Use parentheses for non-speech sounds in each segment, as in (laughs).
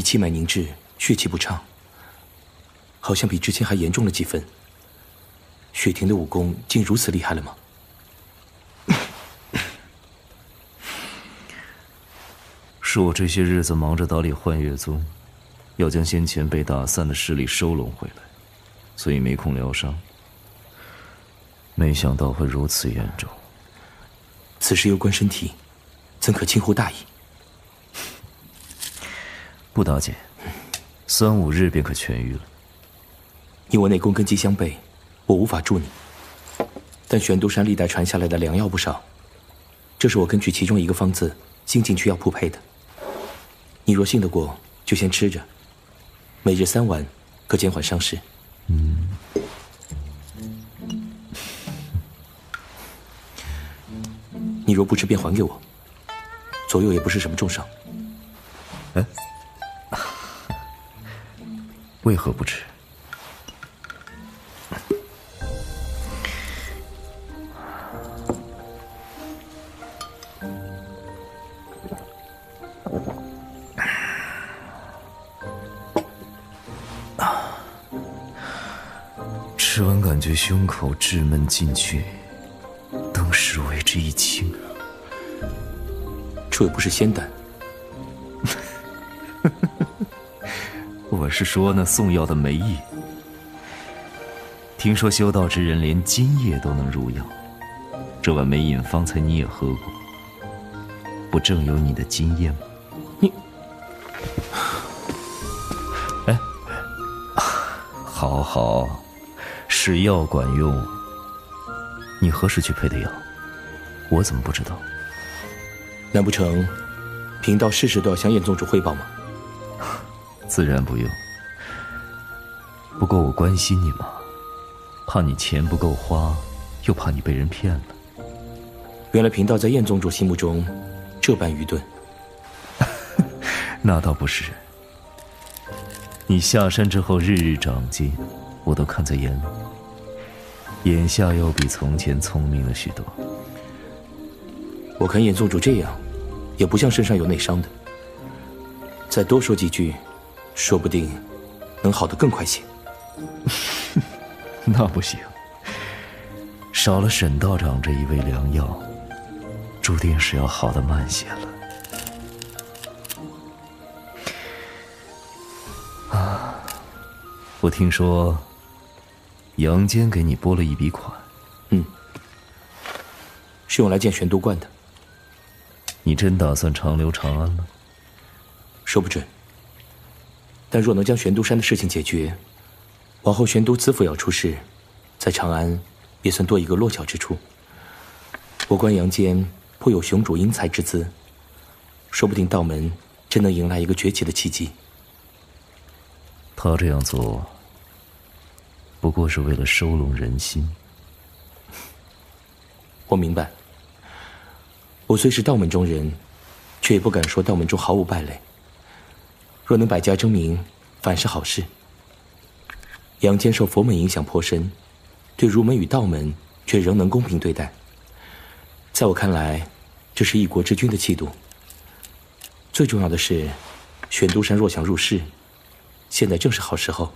你气脉凝滞，血气不畅，好像比之前还严重了几分。雪婷的武功竟如此厉害了吗？(laughs) 是我这些日子忙着打理幻月宗，要将先前被打散的势力收拢回来，所以没空疗伤。没想到会如此严重。此事攸关身体，怎可轻忽大意？不打紧，三五日便可痊愈了。你我内功根基相悖，我无法助你。但玄都山历代传下来的良药不少，这是我根据其中一个方子新进去药铺配的。你若信得过，就先吃着，每日三碗，可减缓伤势。嗯。你若不吃，便还给我。左右也不是什么重伤。哎，为何不吃？吃完感觉胸口滞闷进去。当时为之一清，这又不是仙丹。我是说那送药的梅叶。听说修道之人连今夜都能入药，这碗梅饮方才你也喝过，不正有你的经验吗？你，哎，好好，是药管用。你何时去配的药？我怎么不知道？难不成贫道事事都要向燕宗主汇报吗？自然不用。不过我关心你嘛，怕你钱不够花，又怕你被人骗了。原来贫道在燕宗主心目中这般愚钝。(laughs) 那倒不是。你下山之后日日长进，我都看在眼里。眼下又比从前聪明了许多。我看燕宗主这样，也不像身上有内伤的。再多说几句，说不定能好得更快些。(laughs) 那不行，少了沈道长这一味良药，注定是要好的慢些了。啊，我听说杨坚给你拨了一笔款，嗯，是用来建玄都观的。你真打算长留长安了？说不准。但若能将玄都山的事情解决，往后玄都资府要出事，在长安也算多一个落脚之处。我观阳间颇有雄主英才之姿，说不定道门真能迎来一个崛起的契机。他这样做，不过是为了收拢人心。我明白。我虽是道门中人，却也不敢说道门中毫无败类。若能百家争鸣，反是好事。杨坚受佛门影响颇深，对儒门与道门却仍能公平对待。在我看来，这是一国之君的气度。最重要的是，玄都山若想入世，现在正是好时候。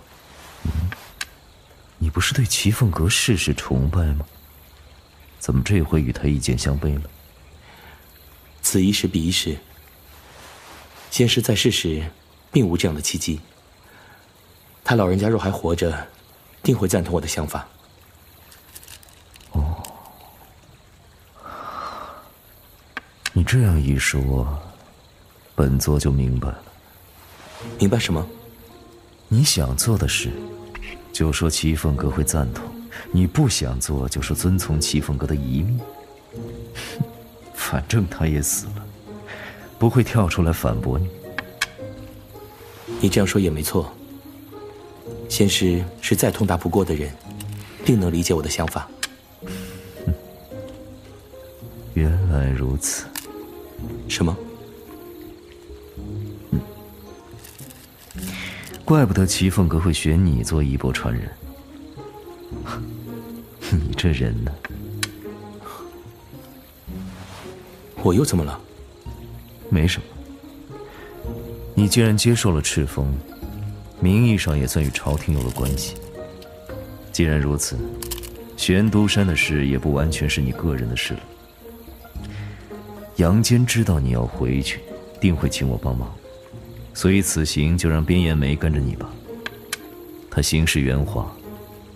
你不是对齐凤阁事事崇拜吗？怎么这回与他意见相悖了？此一时彼一时。先师在世时，并无这样的契机。他老人家若还活着，定会赞同我的想法。哦，你这样一说，本座就明白了。明白什么？你想做的事，就说齐凤阁会赞同；你不想做，就说遵从齐凤阁的遗命。(laughs) 反正他也死了，不会跳出来反驳你。你这样说也没错。仙师是再通达不过的人，定能理解我的想法。原来如此。什么？怪不得齐凤阁会选你做衣钵传人。你这人呢？我又怎么了？没什么。你既然接受了赤峰，名义上也算与朝廷有了关系。既然如此，玄都山的事也不完全是你个人的事了。杨坚知道你要回去，定会请我帮忙，所以此行就让边延梅跟着你吧。他行事圆滑，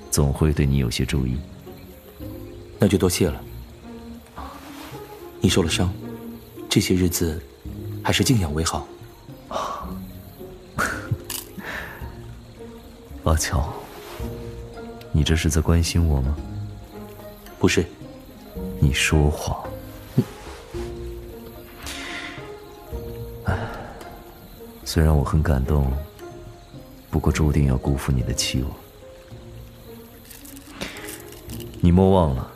总会对你有些注意。那就多谢了。你受了伤，这些日子还是静养为好。阿乔，你这是在关心我吗？不是。你说谎。虽然我很感动，不过注定要辜负你的期望。你莫忘了，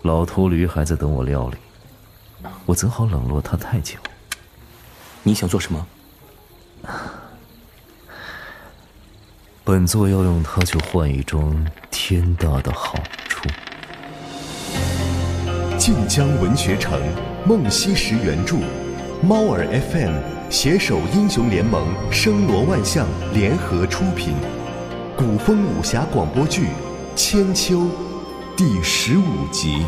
老秃驴还在等我料理，我怎好冷落他太久？你想做什么？本座要用它去换一桩天大的好处。晋江文学城，梦溪石原著，猫耳 FM。携手英雄联盟、声罗万象联合出品，古风武侠广播剧《千秋》第十五集。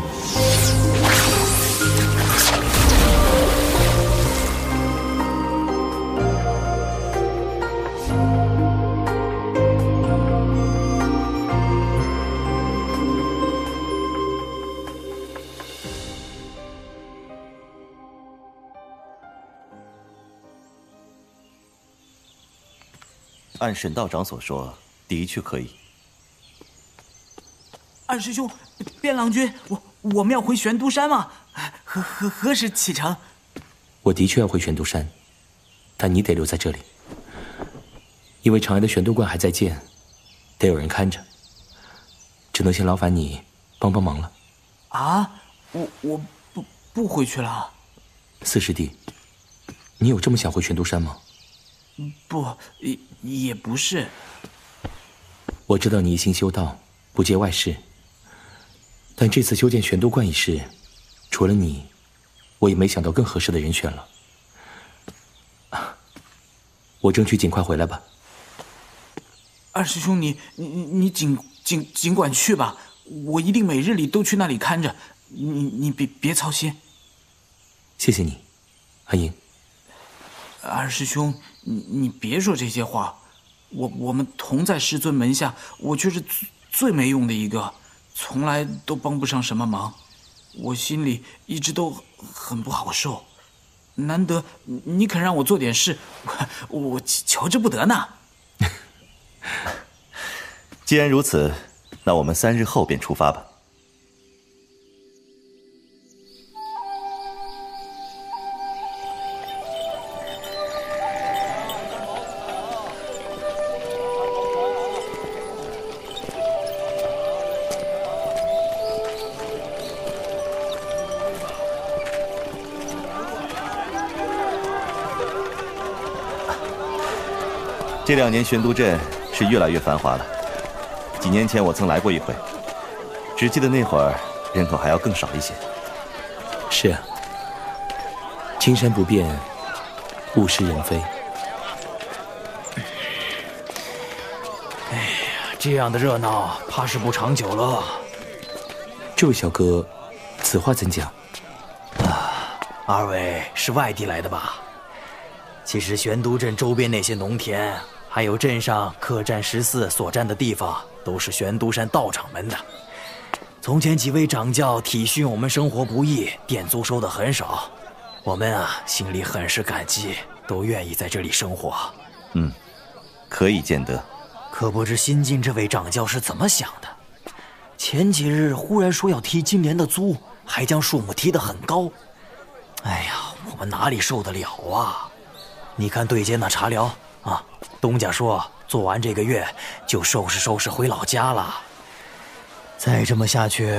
按沈道长所说，的确可以。二师兄，边郎君，我我们要回玄都山吗？何何何时启程？我的确要回玄都山，但你得留在这里，因为长安的玄都观还在建，得有人看着。只能先劳烦你帮帮忙了。啊，我我不不回去了。四师弟，你有这么想回玄都山吗？不，也也不是。我知道你一心修道，不接外事。但这次修建玄都观一事，除了你，我也没想到更合适的人选了。我争取尽快回来吧。二师兄，你你你尽尽尽管去吧，我一定每日里都去那里看着。你你别别操心。谢谢你，阿英。二师兄。你你别说这些话，我我们同在师尊门下，我却是最最没用的一个，从来都帮不上什么忙，我心里一直都很不好受。难得你肯让我做点事，我我求之不得呢。(laughs) 既然如此，那我们三日后便出发吧。这两年玄都镇是越来越繁华了。几年前我曾来过一回，只记得那会儿人口还要更少一些。是啊，青山不变，物是人非。哎呀，这样的热闹怕是不长久了。这位小哥，此话怎讲？啊，二位是外地来的吧？其实玄都镇周边那些农田。还有镇上客栈十四所占的地方，都是玄都山道场们的。从前几位掌教体恤我们生活不易，店租收的很少，我们啊心里很是感激，都愿意在这里生活。嗯，可以见得。可不知新进这位掌教是怎么想的？前几日忽然说要提今年的租，还将数目提得很高。哎呀，我们哪里受得了啊？你看对街那茶寮。啊，东家说做完这个月就收拾收拾回老家了。再这么下去，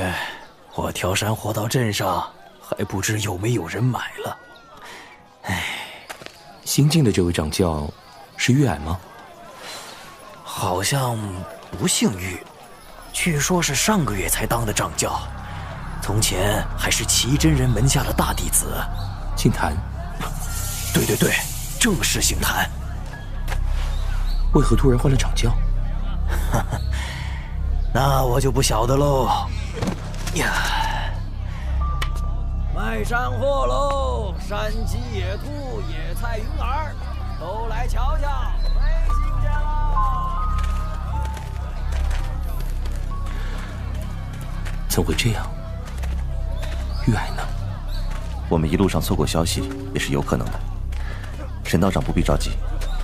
我挑山货到镇上，还不知有没有人买了。唉，新进的这位掌教是玉矮吗？好像不姓玉，据说是上个月才当的掌教，从前还是齐真人门下的大弟子。姓谭。对对对。正式行谈。为何突然换了掌教？(laughs) 那我就不晓得喽。呀，卖山货喽！山鸡、野兔、野菜、云儿，都来瞧瞧，没新鲜了。怎会这样？玉霭呢？我们一路上错过消息也是有可能的。沈道长不必着急，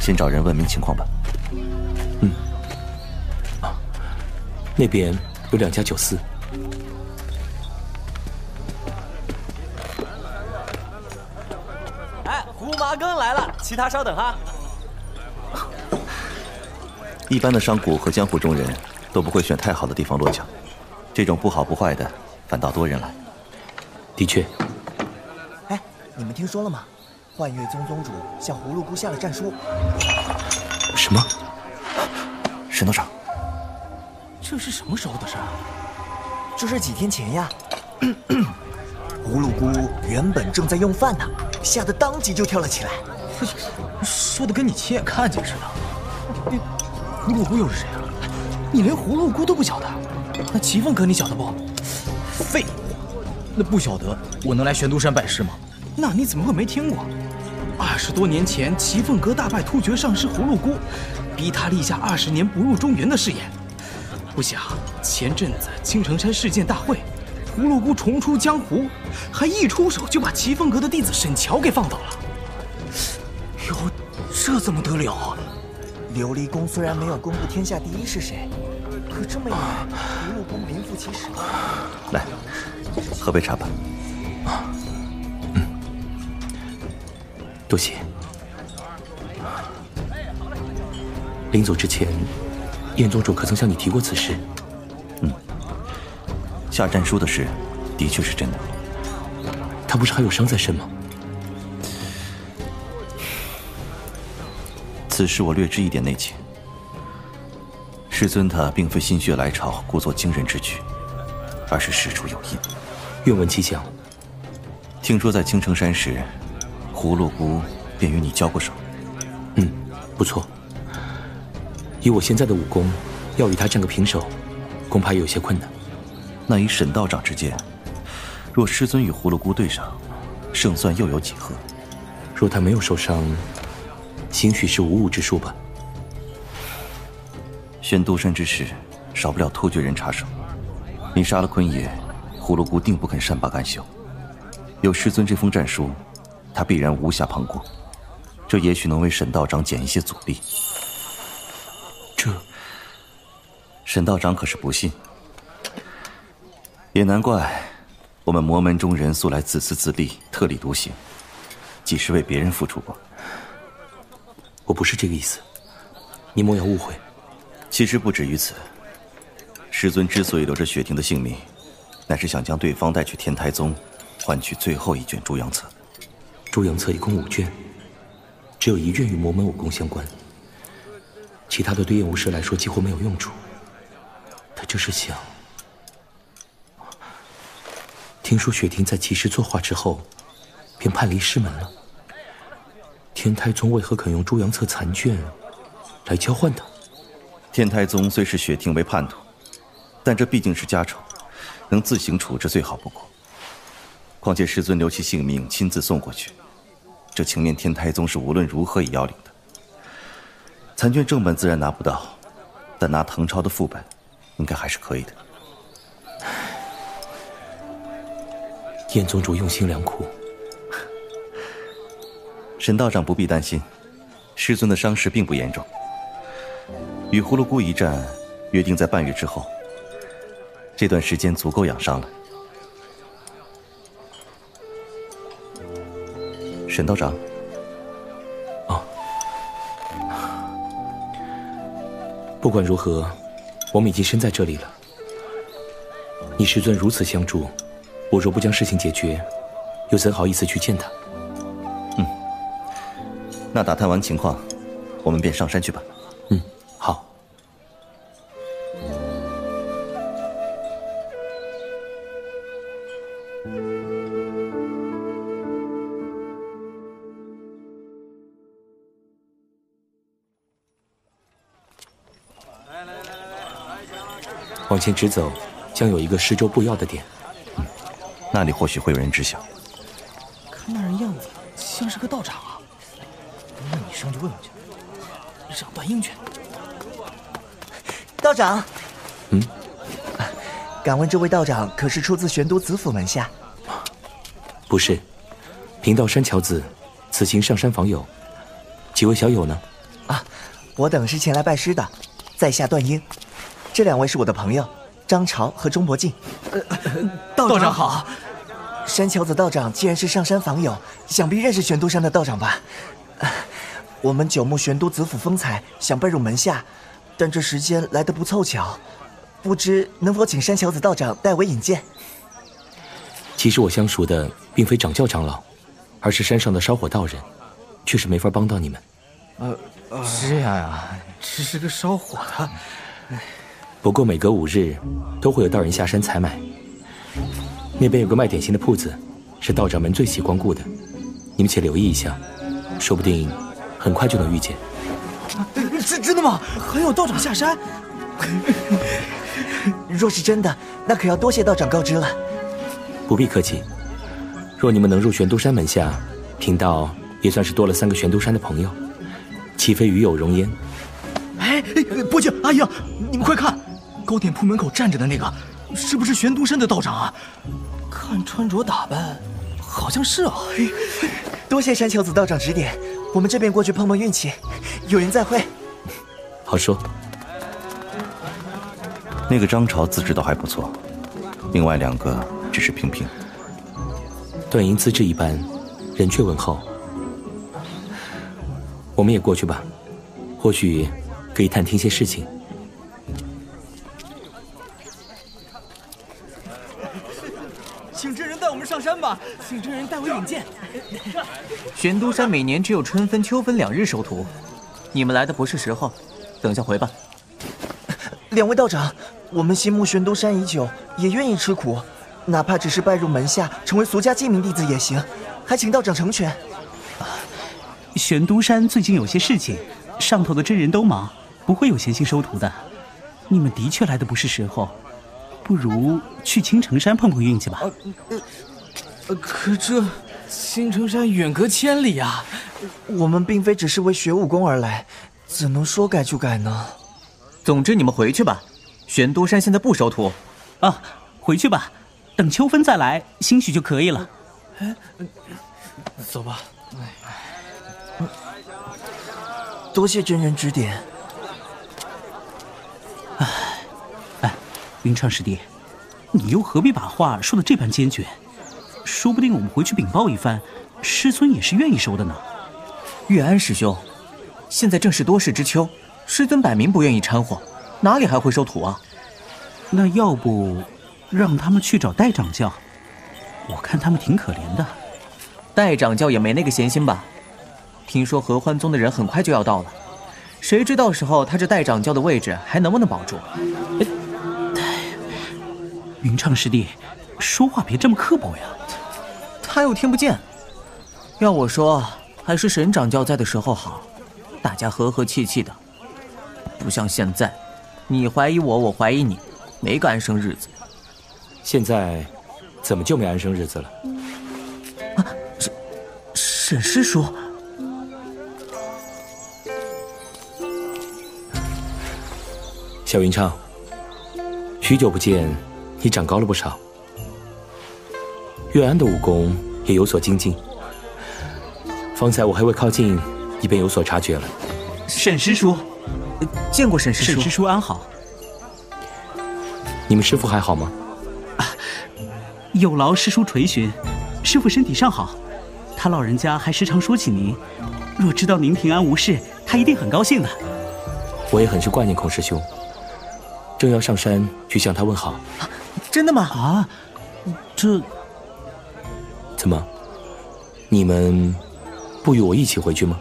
先找人问明情况吧。嗯。啊，那边有两家酒肆。哎，胡麻羹来了，其他稍等哈。一般的商贾和江湖中人都不会选太好的地方落脚，这种不好不坏的，反倒多人来。的确。哎，你们听说了吗？幻月宗宗主向葫芦姑下了战书。什么？沈道长，这是什么时候的事？这是几天前呀。(clears throat) 葫芦姑原本正在用饭呢，吓得当即就跳了起来。说的跟你亲眼看见似的。葫芦姑又是谁啊？你连葫芦姑都不晓得？那齐凤哥你晓得不？废话，那不晓得我能来玄都山拜师吗？那你怎么会没听过？二十多年前，齐凤阁大败突厥上师葫芦姑，逼他立下二十年不入中原的誓言。不想前阵子青城山事件大会，葫芦姑重出江湖，还一出手就把齐凤阁的弟子沈乔给放倒了。哟，这怎么得了啊？琉璃宫虽然没有公布天下第一是谁，可这么一来，葫芦宫名副其实。来，喝杯茶吧。多谢。临走之前，燕宗主可曾向你提过此事？嗯，下战书的事，的确是真的。他不是还有伤在身吗？此事我略知一点内情。师尊他并非心血来潮，故作惊人之举，而是事出有因。愿闻其详。听说在青城山时。葫芦姑便与你交过手，嗯，不错。以我现在的武功，要与他战个平手，恐怕有些困难。那以沈道长之见，若师尊与葫芦姑对上，胜算又有几何？若他没有受伤，兴许是无物之术吧。玄都山之事，少不了突厥人插手。你杀了坤爷，葫芦姑定不肯善罢甘休。有师尊这封战书。他必然无暇旁顾，这也许能为沈道长减一些阻力。这，沈道长可是不信？也难怪，我们魔门中人素来自私自利、特立独行，几时为别人付出过？我不是这个意思，你莫要误会。其实不止于此，师尊之所以留着雪婷的性命，乃是想将对方带去天台宗，换取最后一卷朱阳册。朱阳册一共五卷，只有一卷与魔门武功相关，其他的对燕无师来说几乎没有用处。他就是想……听说雪婷在及时作画之后，便叛离师门了。天台宗为何肯用朱阳册残卷来交换他？天台宗虽视雪婷为叛徒，但这毕竟是家丑，能自行处置最好不过。况且师尊留其性命，亲自送过去。这情面天台宗是无论如何也要领的。残卷正本自然拿不到，但拿唐朝的副本，应该还是可以的。燕宗主用心良苦，沈道长不必担心，师尊的伤势并不严重。与葫芦姑一战，约定在半月之后。这段时间足够养伤了。沈道长，哦，不管如何，我们已经身在这里了。你师尊如此相助，我若不将事情解决，又怎好意思去见他？嗯，那打探完情况，我们便上山去吧。往前直走，将有一个施粥布药的点。嗯，那里或许会有人知晓。看那人样子，像是个道长啊。那你上去问问去，让段英去。道长，嗯，敢问这位道长可是出自玄都子府门下？不是，贫道山樵子，此行上山访友。几位小友呢？啊，我等是前来拜师的，在下段英。这两位是我的朋友，张朝和钟伯敬。呃，道长好。山桥子道长既然是上山访友，想必认识玄都山的道长吧？我们九牧玄都子府风采，想拜入门下，但这时间来得不凑巧，不知能否请山桥子道长代为引荐？其实我相熟的并非掌教长老，而是山上的烧火道人，确实没法帮到你们。呃，这样啊，只是个烧火的。不过每隔五日，都会有道人下山采买。那边有个卖点心的铺子，是道长们最喜光顾的。你们且留意一下，说不定很快就能遇见。真真的吗？还有道长下山？(laughs) 若是真的，那可要多谢道长告知了。不必客气。若你们能入玄都山门下，贫道也算是多了三个玄都山的朋友，岂非与有荣焉？哎，伯敬阿英，你们快看，糕点铺门口站着的那个，是不是玄都山的道长啊？看穿着打扮，好像是啊。多谢山樵子道长指点，我们这边过去碰碰运气。有人再会。好说。那个张朝资质倒还不错，另外两个只是平平。段英资质一般，人却文厚。我们也过去吧，或许可以探听些事情。请真人带我们上山吧，请真人代为引荐。玄都山每年只有春分、秋分两日收徒，你们来的不是时候，等下回吧。两位道长，我们心慕玄都山已久，也愿意吃苦，哪怕只是拜入门下，成为俗家记名弟子也行，还请道长成全。玄都山最近有些事情，上头的真人都忙，不会有闲心收徒的。你们的确来的不是时候，不如去青城山碰碰运气吧。呃，可这青城山远隔千里啊，我们并非只是为学武功而来，怎能说改就改呢？总之，你们回去吧。玄都山现在不收徒，啊，回去吧。等秋分再来，兴许就可以了。哎，走吧。哎，多谢真人指点。哎，哎，云畅师弟，你又何必把话说的这般坚决？说不定我们回去禀报一番，师尊也是愿意收的呢。月安师兄，现在正是多事之秋。师尊摆明不愿意掺和，哪里还会收徒啊？那要不让他们去找戴掌教？我看他们挺可怜的。戴掌教也没那个闲心吧？听说合欢宗的人很快就要到了，谁知到时候他这戴掌教的位置还能不能保住？哎云畅师弟，说话别这么刻薄呀。他又听不见。要我说，还是沈掌教在的时候好，大家和和气气的。不像现在，你怀疑我，我怀疑你，没个安生日子。现在怎么就没安生日子了？啊，沈沈师叔，小云畅，许久不见，你长高了不少。月安的武功也有所精进。方才我还未靠近，你便有所察觉了。沈师叔。见过沈师叔，沈师叔安好。你们师傅还好吗？啊，有劳师叔垂询，师傅身体尚好。他老人家还时常说起您，若知道您平安无事，他一定很高兴的。我也很是挂念孔师兄，正要上山去向他问好。真的吗？啊，这怎么？你们不与我一起回去吗？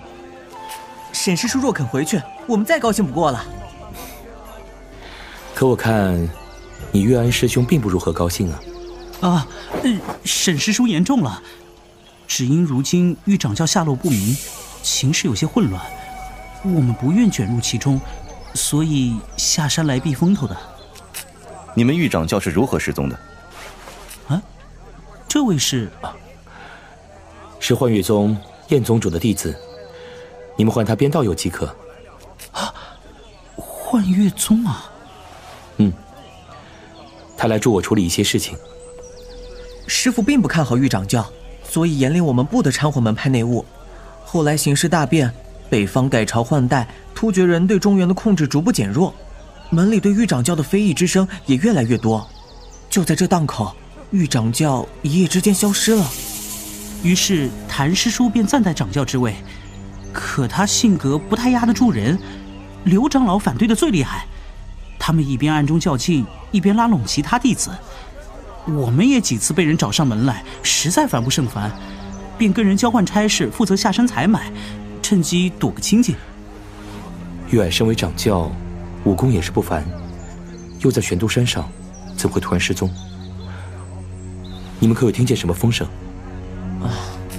沈师叔若肯回去，我们再高兴不过了。可我看，你岳安师兄并不如何高兴啊。啊，沈师叔言重了，只因如今玉掌教下落不明，情势有些混乱，我们不愿卷入其中，所以下山来避风头的。你们玉掌教是如何失踪的？啊，这位是是幻月宗燕宗主的弟子，你们唤他边道友即可。啊，幻月宗啊？嗯，他来助我处理一些事情。师傅并不看好玉掌教，所以严令我们不得掺和门派内务。后来形势大变，北方改朝换代，突厥人对中原的控制逐步减弱，门里对玉掌教的非议之声也越来越多。就在这档口，玉掌教一夜之间消失了。于是谭师叔便暂代掌教之位，可他性格不太压得住人，刘长老反对的最厉害。他们一边暗中较劲，一边拉拢其他弟子。我们也几次被人找上门来，实在烦不胜烦。便跟人交换差事，负责下山采买，趁机躲个清净。玉霭身为掌教，武功也是不凡，又在玄都山上，怎会突然失踪？你们可有听见什么风声？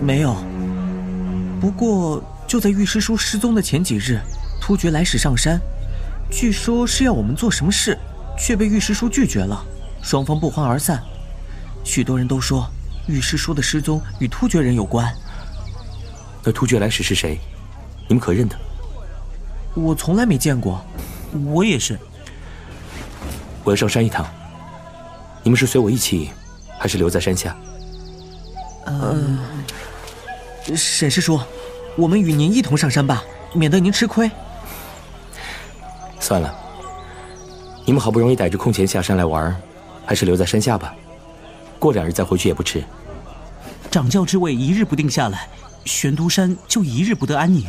啊，没有。不过就在玉师叔失踪的前几日，突厥来使上山，据说是要我们做什么事，却被玉师叔拒绝了，双方不欢而散。许多人都说。玉师叔的失踪与突厥人有关。那突厥来使是谁？你们可认得？我从来没见过。我也是。我要上山一趟。你们是随我一起，还是留在山下？嗯，沈师叔，我们与您一同上山吧，免得您吃亏。算了，你们好不容易逮着空闲下山来玩，还是留在山下吧。过两日再回去也不迟。掌教之位一日不定下来，玄都山就一日不得安宁。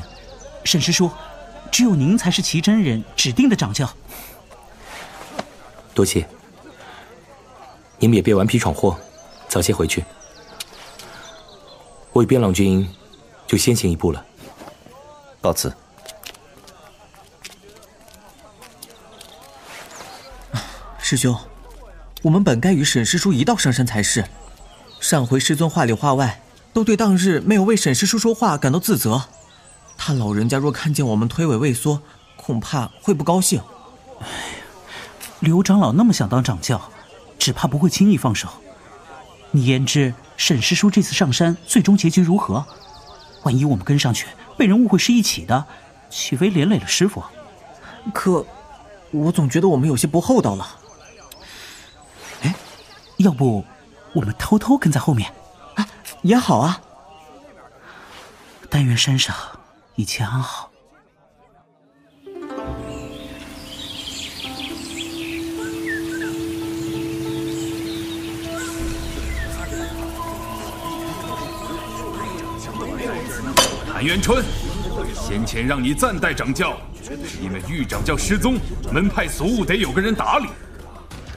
沈师叔，只有您才是齐真人指定的掌教。多谢。你们也别顽皮闯祸，早些回去。我与边朗君就先行一步了。告辞。师兄。我们本该与沈师叔一道上山才是。上回师尊话里话外都对当日没有为沈师叔说话感到自责，他老人家若看见我们推诿畏缩，恐怕会不高兴。哎呀，刘长老那么想当掌教，只怕不会轻易放手。你言之沈师叔这次上山最终结局如何？万一我们跟上去被人误会是一起的，岂非连累了师傅？可，我总觉得我们有些不厚道了。哎要不，我们偷偷跟在后面，啊，也好啊。但愿山上一切安好。元春，先前让你暂代掌教，是因为玉掌教失踪，门派俗务得有个人打理。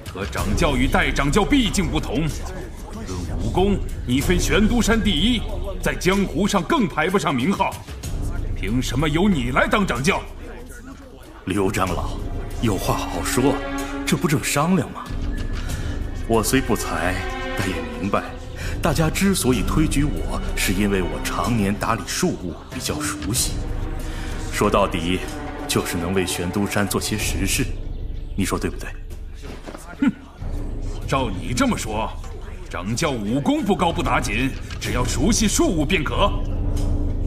可掌教与代掌教毕竟不同，论武功，你非玄都山第一，在江湖上更排不上名号，凭什么由你来当掌教？刘长老，有话好说，这不正商量吗？我虽不才，但也明白，大家之所以推举我，是因为我常年打理庶务，比较熟悉。说到底，就是能为玄都山做些实事，你说对不对？哼照你这么说，掌教武功不高不打紧，只要熟悉术务便可。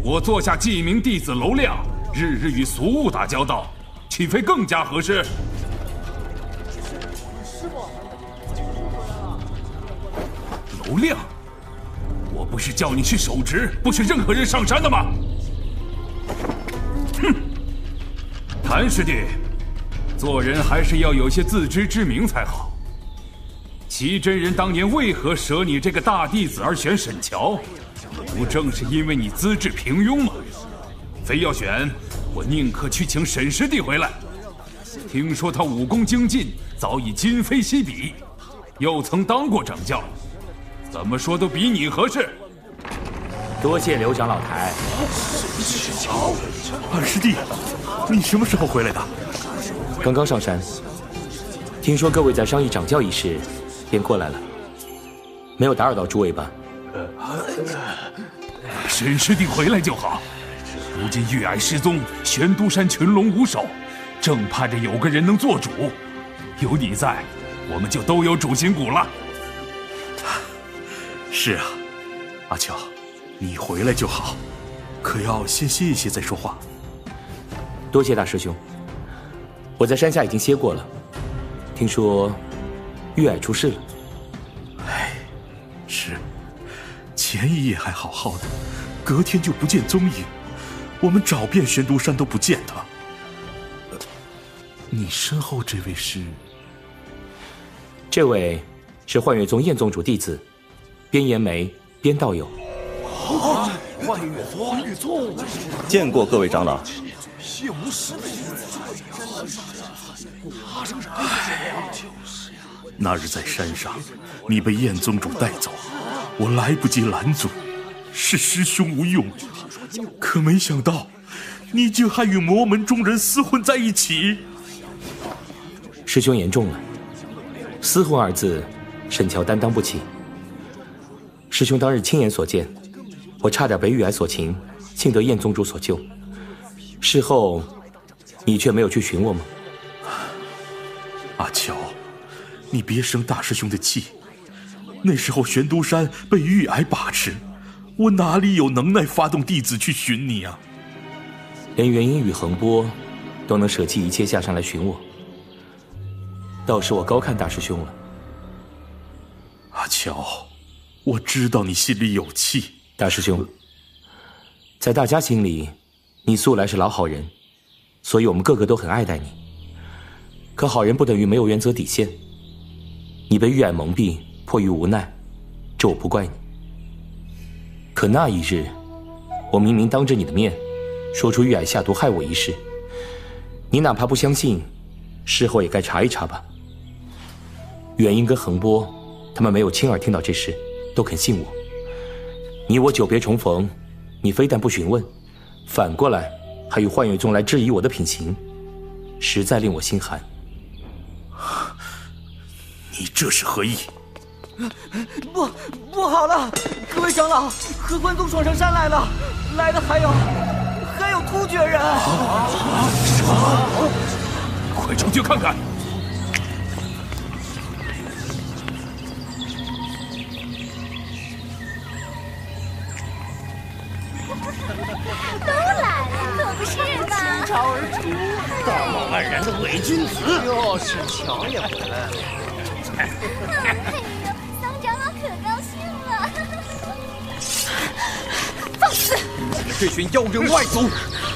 我坐下记名弟子娄亮，日日与俗物打交道，岂非更加合适？师傅，娄亮，我不是叫你去守职，不许任何人上山的吗？哼，谭师弟，做人还是要有些自知之明才好。齐真人当年为何舍你这个大弟子而选沈乔？不正是因为你资质平庸吗？非要选，我宁可去请沈师弟回来。听说他武功精进，早已今非昔比，又曾当过掌教，怎么说都比你合适。多谢刘长老抬。沈乔，二师弟，你什么时候回来的？刚刚上山。听说各位在商议掌教一事。便过来了，没有打扰到诸位吧？沈师弟回来就好。如今玉霭失踪，玄都山群龙无首，正盼着有个人能做主。有你在，我们就都有主心骨了。是啊，阿乔，你回来就好，可要先歇一歇再说话。多谢大师兄。我在山下已经歇过了，听说玉矮出事了。哎，是，前一夜还好好的，隔天就不见踪影，我们找遍玄都山都不见他。你身后这位是？这位是幻月宗燕宗主弟子，边延梅边道友。幻月幻月宗，见过各位长老。谢无师。哎那日在山上，你被燕宗主带走，我来不及拦阻，是师兄无用。可没想到，你竟还与魔门中人厮混在一起。师兄言重了，厮混二字，沈乔担当不起。师兄当日亲眼所见，我差点被玉霭所擒，幸得燕宗主所救。事后，你却没有去寻我吗？阿乔，你别生大师兄的气。那时候玄都山被玉癌把持，我哪里有能耐发动弟子去寻你啊？连元婴与横波都能舍弃一切下山来寻我，倒是我高看大师兄了。阿乔，我知道你心里有气。大师兄，在大家心里。你素来是老好人，所以我们个个都很爱戴你。可好人不等于没有原则底线。你被玉霭蒙蔽，迫于无奈，这我不怪你。可那一日，我明明当着你的面，说出玉霭下毒害我一事，你哪怕不相信，事后也该查一查吧。元婴跟横波，他们没有亲耳听到这事，都肯信我。你我久别重逢，你非但不询问。反过来，还与幻月宗来质疑我的品行，实在令我心寒。你这是何意？不，不好了！各位长老，合欢宗闯上山来了，来的还有，还有突厥人。什么？快出去看看！(laughs) 朝 (laughs) 而出，道貌岸然的伪君子。哟，是乔也回来了。哎呦，桑长老可高兴了。(laughs) 放肆！你们这群妖人外族！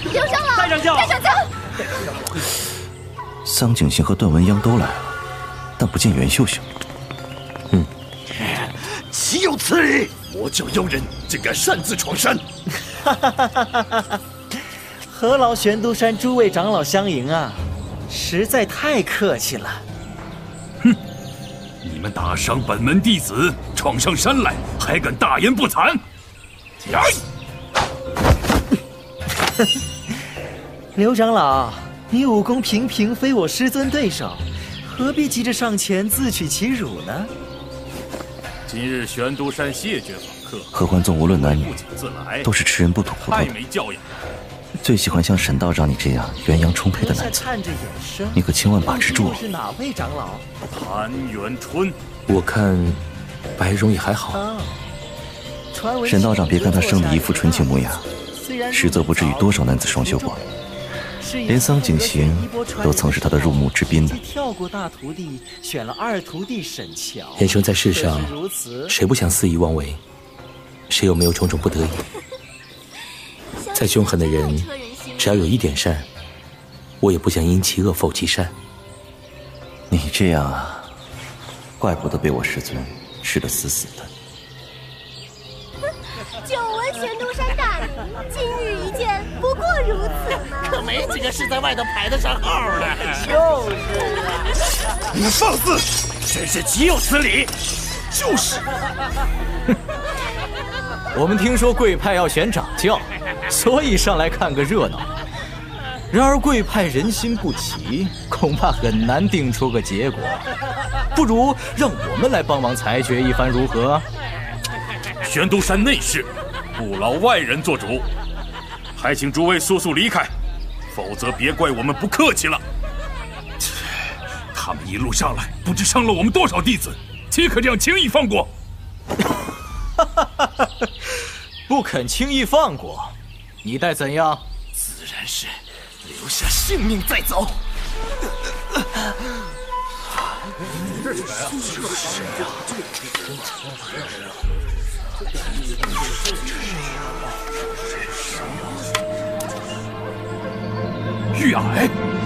刘长老，带上轿，带上轿。桑景行和段文央都来了，但不见袁秀秀。嗯，岂有此理！魔教妖人竟敢擅自闯山！哈哈哈哈哈哈！何劳玄都山诸位长老相迎啊，实在太客气了。哼，你们打伤本门弟子，闯上山来，还敢大言不惭！来！(laughs) 刘长老，你武功平平，非我师尊对手，何必急着上前自取其辱呢？今日玄都山谢绝访客，合欢宗无论男女，都是吃人不吐骨头的。太没教养！最喜欢像沈道长你这样元阳充沛的男子，你可千万把持住。是哪位长老？谭元春。我看白容也还好。沈道长，别看他生的一副纯情模样，实则不知与多少男子双修过，连桑景行都曾是他的入幕之宾呢。跳过大徒弟，选了二徒弟沈乔。人生在世上，谁不想肆意妄为？谁又没有种种不得已？再凶狠的人，只要有一点善，我也不想因其恶否其善。你这样啊，怪不得被我师尊吃得死死的。(laughs) 久闻玄都山大名，今日一见，不过如此。可没几个是在外头排得上号的。就是啊！你放肆！真是岂有此理！就是。(laughs) 我们听说贵派要选掌教。所以上来看个热闹。然而贵派人心不齐，恐怕很难定出个结果。不如让我们来帮忙裁决一番，如何？玄都山内事，不劳外人做主。还请诸位速速离开，否则别怪我们不客气了。切他们一路上来，不知伤了我们多少弟子，岂可这样轻易放过？不肯轻易放过，你待怎样？自然是留下性命再走。这是谁啊？这是谁啊？玉霭。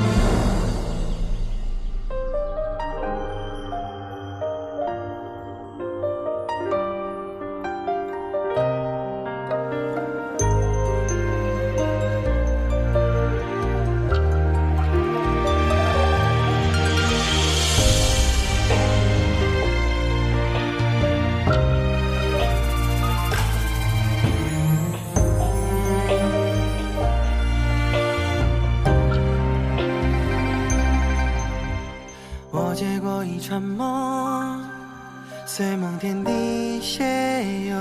没有，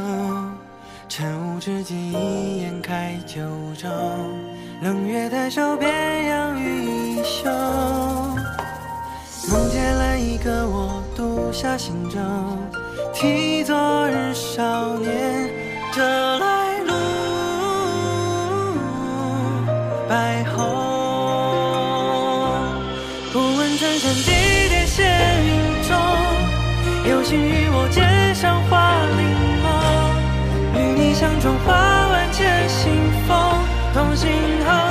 晨雾之际一眼开九州，冷月抬手便扬于衣袖，梦见了一个我独下行舟，替昨日少年折来路，白虹。不问春山地点斜云中，有幸与我与你相撞花万千信风，同行后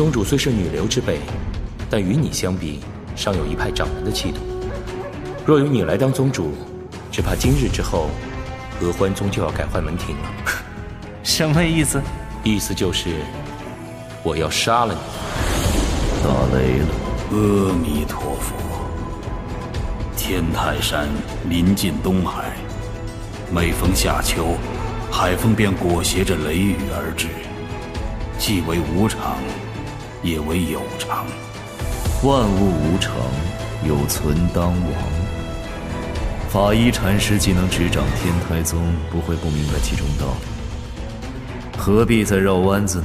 宗主虽是女流之辈，但与你相比，尚有一派掌门的气度。若由你来当宗主，只怕今日之后，合欢宗就要改换门庭了。(laughs) 什么意思？意思就是我要杀了你。打雷了！阿弥陀佛。天泰山临近东海，每逢夏秋，海风便裹挟着雷雨而至，既为无常，也为有常。万物无常，有存当亡。法医禅师既能执掌天台宗，不会不明白其中道理，何必再绕弯子呢？